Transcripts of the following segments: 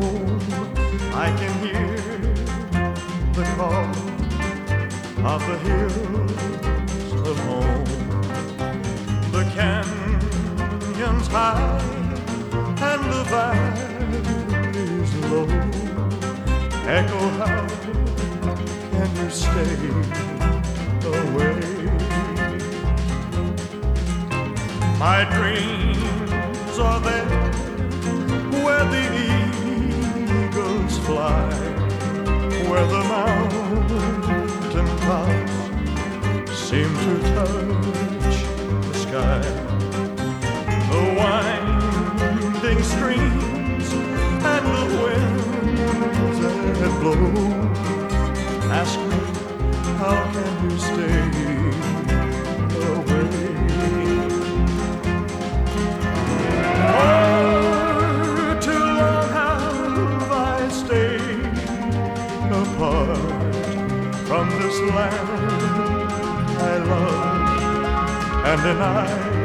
home. I can hear the call of the hills of home. The canyons high and the valleys low. Echo, how can you stay away? My dreams are there where the fly, where the mountain tops seem to touch the sky. The winding streams and the winds that blow ask me, how can you stay apart from this land I love and denied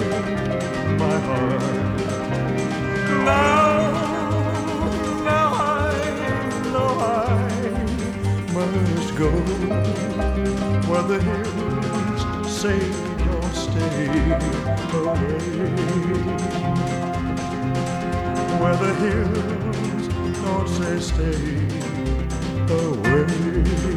my heart. Now, now I know I must go where the hills say don't stay away where the hills don't say stay away.